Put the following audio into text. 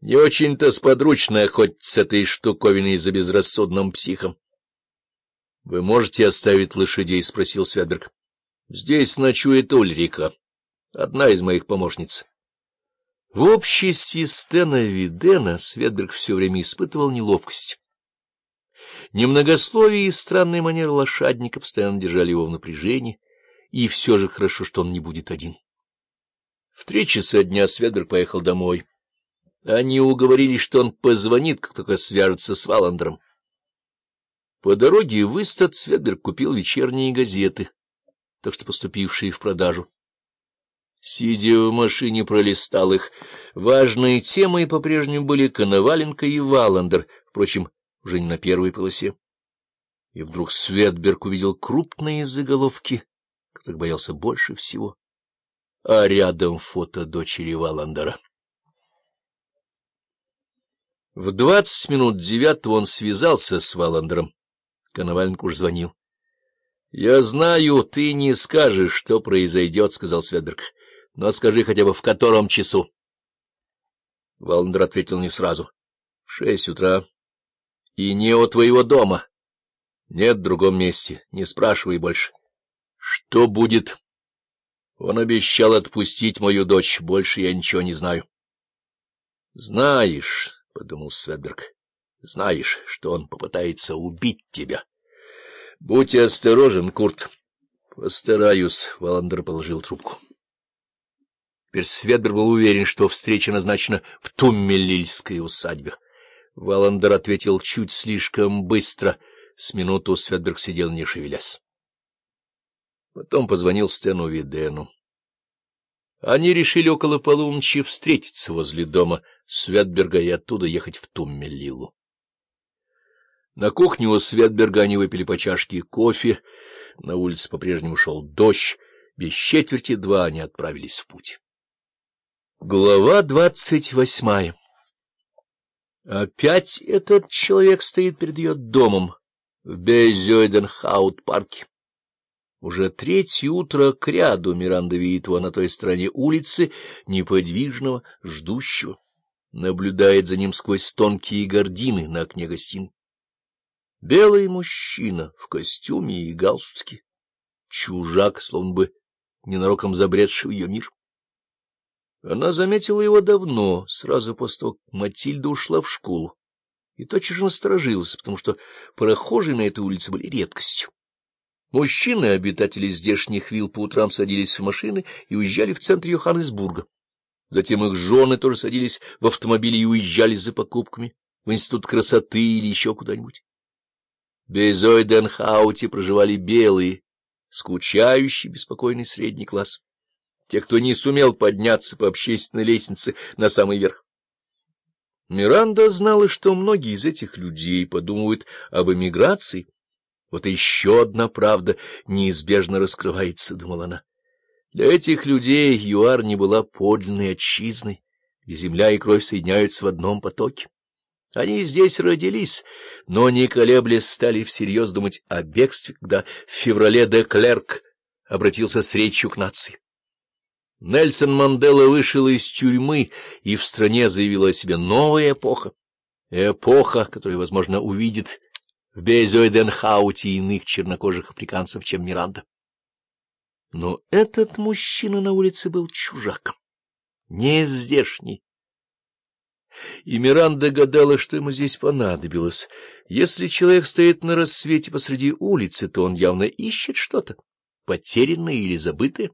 Не очень-то сподручно хоть с этой штуковиной за безрассудным психом. — Вы можете оставить лошадей? — спросил Святберг. — Здесь ночует Ульрика, одна из моих помощниц. В обществе Стена Видена Светберг все время испытывал неловкость. Немногословие и странные манеры лошадника постоянно держали его в напряжении, и все же хорошо, что он не будет один. В три часа дня Светберг поехал домой. Они уговорились, что он позвонит, как только свяжется с Валандером. По дороге в Истат Светберг купил вечерние газеты, так что поступившие в продажу. Сидя в машине, пролистал их. Важные темы по-прежнему были Коноваленко и Валандер, впрочем, уже не на первой полосе. И вдруг Светберг увидел крупные заголовки, которых боялся больше всего, а рядом фото дочери Валандера. В двадцать минут девятого он связался с Валандером. Коноваленко уж звонил. — Я знаю, ты не скажешь, что произойдет, — сказал Светберг. — Но скажи хотя бы, в котором часу. Валандер ответил не сразу. — В шесть утра. — И не у твоего дома. — Нет, в другом месте. Не спрашивай больше. — Что будет? Он обещал отпустить мою дочь. Больше я ничего не знаю. — Знаешь... — подумал Светберг. — Знаешь, что он попытается убить тебя. — Будь осторожен, Курт. — Постараюсь, — Валандер положил трубку. Теперь Светберг был уверен, что встреча назначена в Туммелильской усадьбе. Валандер ответил чуть слишком быстро. С минуту Светберг сидел, не шевелясь. Потом позвонил Стэну Видену. Они решили около полуночи встретиться возле дома Светберга и оттуда ехать в Туммелилу. На кухне у Светберга они выпили по чашке кофе, на улице по-прежнему шел дождь, без четверти два они отправились в путь. Глава двадцать восьмая Опять этот человек стоит перед ее домом в Безёйденхаут-парке. Уже третье утро кряду Миранда видит его на той стороне улицы, неподвижного, ждущего. Наблюдает за ним сквозь тонкие гардины на окне гостиной. Белый мужчина в костюме и галстуке. Чужак, словно бы ненароком забредший в ее мир. Она заметила его давно, сразу после того, как Матильда ушла в школу, и тотчас же насторожилась, потому что прохожие на этой улице были редкостью. Мужчины, обитатели здешних вилл, по утрам садились в машины и уезжали в центр Йоханнесбурга. Затем их жены тоже садились в автомобили и уезжали за покупками в Институт красоты или еще куда-нибудь. В Безойденхауте проживали белые, скучающий, беспокойный средний класс. Те, кто не сумел подняться по общественной лестнице на самый верх. Миранда знала, что многие из этих людей подумывают об эмиграции, вот еще одна правда неизбежно раскрывается, — думала она. Для этих людей ЮАР не была подлинной отчизной, где земля и кровь соединяются в одном потоке. Они здесь родились, но, не колеблясь, стали всерьез думать о бегстве, когда в феврале де Клерк обратился с речью к нации. Нельсон Мандела вышел из тюрьмы, и в стране заявила о себе новая эпоха. Эпоха, которая, возможно, увидит в Безойденхауте иных чернокожих африканцев, чем Миранда. Но этот мужчина на улице был чужак, не здешний. И Миранда гадала, что ему здесь понадобилось. Если человек стоит на рассвете посреди улицы, то он явно ищет что-то, потерянное или забытое.